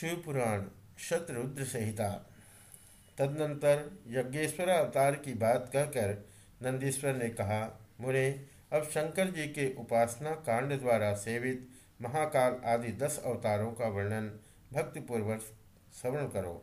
शिवपुराण शतरुद्र संहिता। तदनंतर यज्ञेश्वर अवतार की बात कहकर नंदीश्वर ने कहा मुने अब शंकर जी के उपासना कांड द्वारा सेवित महाकाल आदि दस अवतारों का वर्णन भक्तिपूर्वक श्रवण करो।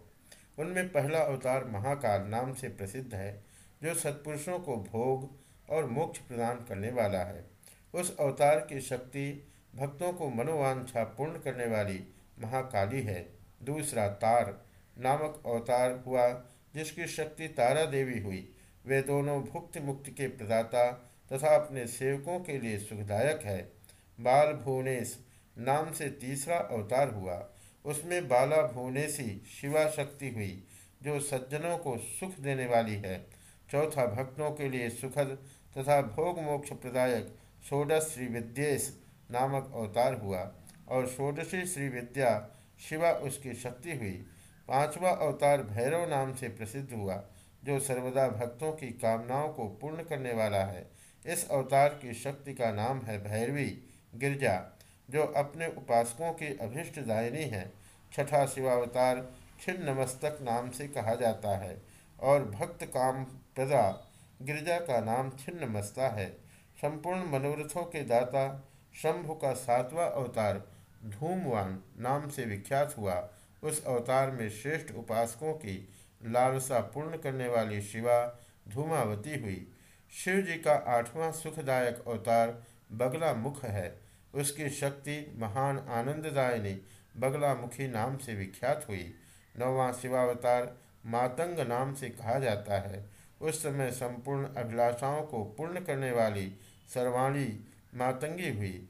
उनमें पहला अवतार महाकाल नाम से प्रसिद्ध है, जो सत्पुरुषों को भोग और मोक्ष प्रदान करने वाला है। उस अवतार की शक्ति भक्तों को मनोवांछा पूर्ण करने वाली महाकाली है। दूसरा तार नामक अवतार हुआ, जिसकी शक्ति तारा देवी हुई। वे दोनों भुक्ति मुक्ति के प्रदाता तथा अपने सेवकों के लिए सुखदायक है। बाल भुवनेश नाम से तीसरा अवतार हुआ। उसमें बाला भुवनेशी शिवा शक्ति हुई, जो सज्जनों को सुख देने वाली है। चौथा भक्तों के लिए सुखद तथा भोग मोक्ष प्रदायक षोडश श्री विद्येश नामक अवतार हुआ। और षोडशी श्री विद्या शिवा उसकी शक्ति हुई। पांचवा अवतार भैरव नाम से प्रसिद्ध हुआ, जो सर्वदा भक्तों की कामनाओं को पूर्ण करने वाला है। इस अवतार की शक्ति का नाम है भैरवी गिरजा, जो अपने उपासकों की अभिष्ट दायनी है। छठा शिवावतार छिन्न नमस्तक नाम से कहा जाता है और भक्त काम प्रदा गिरजा का नाम छिन्न मस्ता है। संपूर्ण मनोरथों के दाता शंभु का सातवां अवतार धूमवान नाम से विख्यात हुआ, उस अवतार में श्रेष्ठ उपासकों की लालसा पूर्ण करने वाली शिवा धूमावती हुई। शिव जी का आठवां सुखदायक अवतार बगला मुख है। उसकी शक्ति महान आनंददायिनी बगला मुखी नाम से विख्यात हुई। नौवां शिवावतार मातंग नाम से कहा जाता है। उस समय संपूर्ण अभिलाषाओं को पूर्ण करने वाली सर्वाणी मातंगी हुई।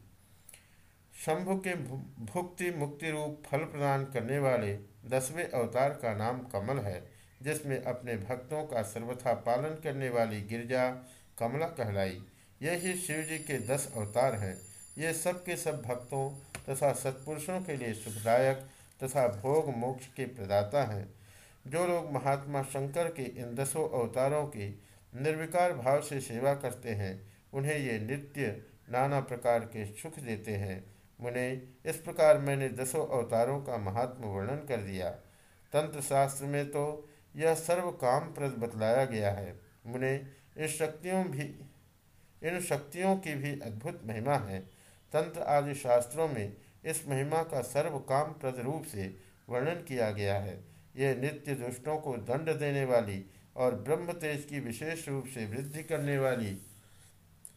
शंभु के भुक्ति मुक्ति रूप फल प्रदान करने वाले दसवें अवतार का नाम कमल है, जिसमें अपने भक्तों का सर्वथा पालन करने वाली गिरजा कमला कहलाई। यही शिव जी के दस अवतार हैं। ये सब के सब भक्तों तथा सत्पुरुषों के लिए सुखदायक तथा भोग मोक्ष के प्रदाता हैं। जो लोग महात्मा शंकर के इन दसों अवतारों की निर्विकार भाव से सेवा करते हैं, उन्हें ये नित्य नाना प्रकार के सुख देते हैं। मुने, इस प्रकार मैंने दसों अवतारों का महात्मा वर्णन कर दिया। तंत्र शास्त्र में तो यह सर्व काम प्रद बतलाया गया है। मुने, इन शक्तियों भी, इन शक्तियों की भी अद्भुत महिमा है। तंत्र आदि शास्त्रों में इस महिमा का सर्व काम प्रद रूप से वर्णन किया गया है। यह नित्य दुष्टों को दंड देने वाली और ब्रह्म तेज की विशेष रूप से वृद्धि करने वाली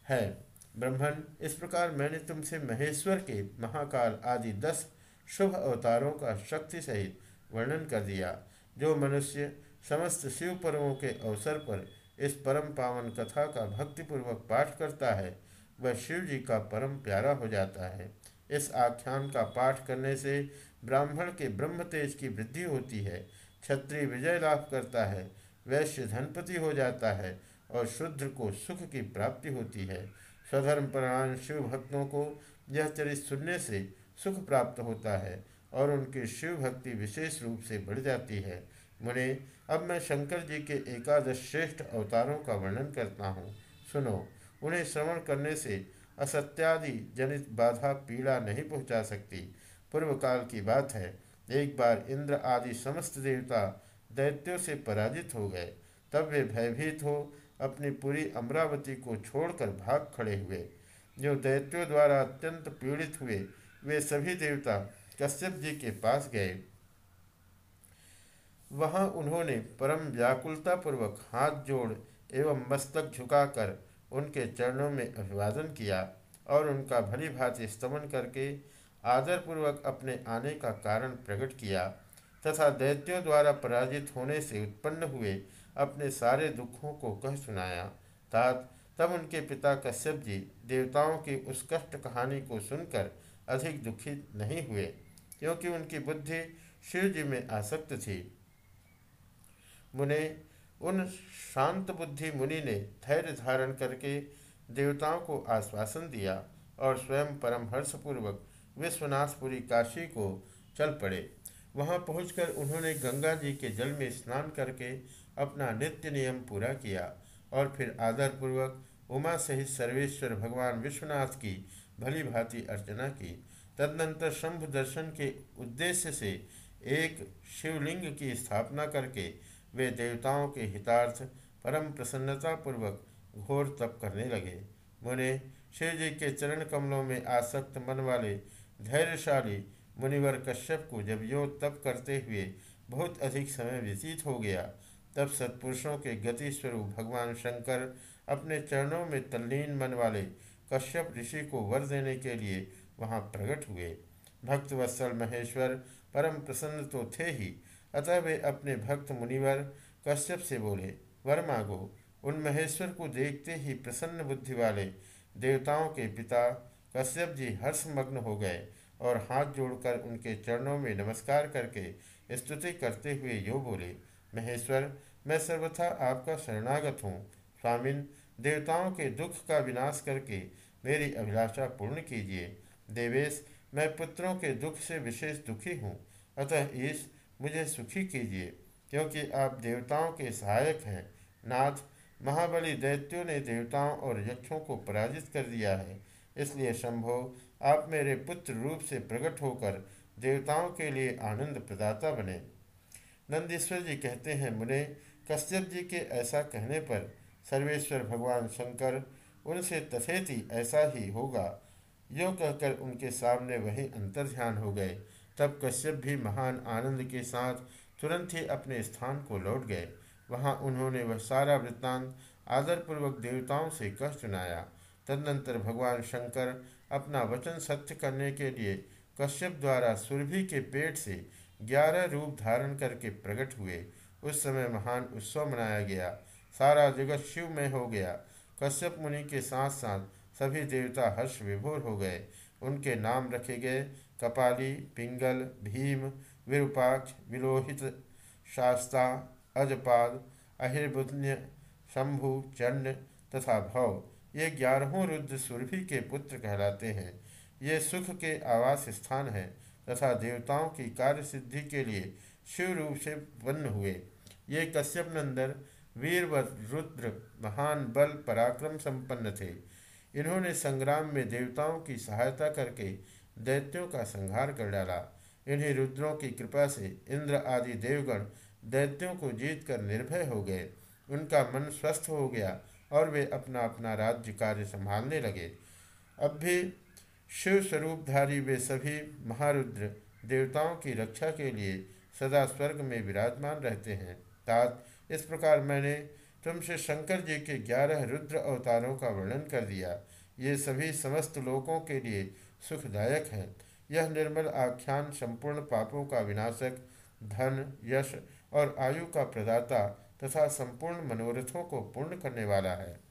है। ब्रह्मण इस प्रकार मैंने तुमसे महेश्वर के महाकाल आदि दस शुभ अवतारों का शक्ति सहित वर्णन कर दिया, जो मनुष्य समस्त शिव पर्वों के अवसर पर इस परम पावन कथा का भक्तिपूर्वक पाठ करता है, वह शिव जी का परम प्यारा हो जाता है। इस आख्यान का पाठ करने से ब्राह्मण के ब्रह्म तेज की वृद्धि होती है, क्षत्रिय विजय लाभ करता है, वैश्य धनपति हो जाता है और शुद्ध को सुख की प्राप्ति होती है। स्वधर्म परायण शिव भक्तों को यह चरित सुनने से सुख प्राप्त होता है और उनकी शिव भक्ति विशेष रूप से बढ़ जाती है। मुने, अब मैं शंकर जी के एकादश श्रेष्ठ अवतारों का वर्णन करता हूँ। सुनो, उन्हें श्रवण करने से असत्यादि जनित बाधा पीड़ा नहीं पहुँचा सकती। पूर्व काल की बात है, एक बार इंद्र आदि समस्त देवता दैत्यों से पराजित हो गए। तब वे भयभीत हो अपनी पूरी अमरावती को छोड़कर भाग खड़े हुए। जो दैत्यों द्वारा अत्यंत पीड़ित हुए, वे सभी देवता कश्यप जी के पास गए। वहाँ उन्होंने परम व्याकुलतापूर्वक हाथ जोड़ एवं मस्तक झुकाकर उनके चरणों में अभिवादन किया और उनका भली भांति स्तमन करके आदरपूर्वक अपने आने का कारण प्रकट किया तथा दैत्यों द्वारा पराजित होने से उत्पन्न हुए अपने सारे दुखों को कह सुनाया। तात, तब उनके पिता कश्यप जी देवताओं की उस कष्ट कहानी को सुनकर अधिक दुखित नहीं हुए, क्योंकि उनकी बुद्धि शिव जी में आसक्त थी। मुने, उन शांत बुद्धि मुनि ने धैर्य धारण करके देवताओं को आश्वासन दिया और स्वयं परम हर्षपूर्वक विश्वनाथपुरी काशी को चल पड़े। वहाँ पहुंचकर उन्होंने गंगा जी के जल में स्नान करके अपना नित्य नियम पूरा किया और फिर आदरपूर्वक उमा सहित सर्वेश्वर भगवान विश्वनाथ की भली भांति अर्चना की। तदनंतर शंभ दर्शन के उद्देश्य से एक शिवलिंग की स्थापना करके वे देवताओं के हितार्थ परम प्रसन्नतापूर्वक घोर तप करने लगे। मुने शिव जी के चरण कमलों में आसक्त मन वाले धैर्यशाली मुनिवर कश्यप को जब यो तप करते हुए बहुत अधिक समय व्यतीत हो गया तब सत्पुरुषों के गति स्वरूप भगवान शंकर अपने चरणों में तल्लीन मन वाले कश्यप ऋषि को वर देने के लिए वहाँ प्रकट हुए। भक्त वत्सल महेश्वर परम प्रसन्न तो थे ही। अतः वे अपने भक्त मुनिवर कश्यप से बोले, वर मांगो। उन महेश्वर को देखते ही प्रसन्न बुद्धि वाले देवताओं के पिता कश्यप जी हर्षमग्न हो गए और हाथ जोड़कर उनके चरणों में नमस्कार करके स्तुति करते हुए यो बोले महेश्वर, मैं सर्वथा आपका शरणागत हूँ। स्वामिन, देवताओं के दुख का विनाश करके मेरी अभिलाषा पूर्ण कीजिए। देवेश, मैं पुत्रों के दुख से विशेष दुखी हूँ। अतः ईश, मुझे सुखी कीजिए, क्योंकि आप देवताओं के सहायक हैं। नाथ, महाबली दैत्यों ने देवताओं और यक्षों को पराजित कर दिया है। इसलिए शंभो, आप मेरे पुत्र रूप से प्रकट होकर देवताओं के लिए आनंद प्रदाता बने। नंदीश्वर जी कहते हैं, मुने, कश्यप जी के ऐसा कहने पर सर्वेश्वर भगवान शंकर, उनसे तथेति ऐसा ही होगा। यो कहकर उनके सामने वही अंतर ध्यान हो गए। तब कश्यप भी महान आनंद के साथ तुरंत ही अपने स्थान को लौट गए। वहाँ उन्होंने वह सारा वृत्तांत आदरपूर्वक देवताओं से कह सुनाया। तदनंतर भगवान शंकर अपना वचन सत्य करने के लिए कश्यप द्वारा सुरभि के पेट से ग्यारह रूप धारण करके प्रकट हुए। उस समय महान उत्सव मनाया गया। सारा जगत शिव में हो गया। कश्यप मुनि के साथ साथ सभी देवता हर्ष विभोर हो गए। उनके नाम रखे गए कपाली, पिंगल, भीम, विरूपाक्ष, विलोहित, शास्ता, अजपाद अहिर्बुध्य शंभु, चंड तथा भव। ये ग्यारहों रुद्र सुरभि के पुत्र कहलाते हैं। ये सुख के आवास स्थान है। तथा देवताओं की कार्य सिद्धि के लिए शिव रूप से उत्पन्न हुए। ये कश्यप नंदन वीर व रुद्र, महान बल, पराक्रम संपन्न थे। इन्होंने संग्राम में देवताओं की सहायता करके दैत्यों का संहार कर डाला। इन्हीं रुद्रों की कृपा से इंद्र आदि देवगण दैत्यों को जीतकर निर्भय हो गए। उनका मन स्वस्थ हो गया और वे अपना अपना राज्य कार्य संभालने लगे। अब भी शिव स्वरूपधारी वे सभी महारुद्र देवताओं की रक्षा के लिए सदा स्वर्ग में विराजमान रहते हैं। तात इस प्रकार मैंने तुमसे शंकर जी के ग्यारह रुद्र अवतारों का वर्णन कर दिया। ये सभी समस्त लोगों के लिए सुखदायक हैं। यह निर्मल आख्यान संपूर्ण पापों का विनाशक, धन, यश और आयु का प्रदाता तथा संपूर्ण मनोरथों को पूर्ण करने वाला है।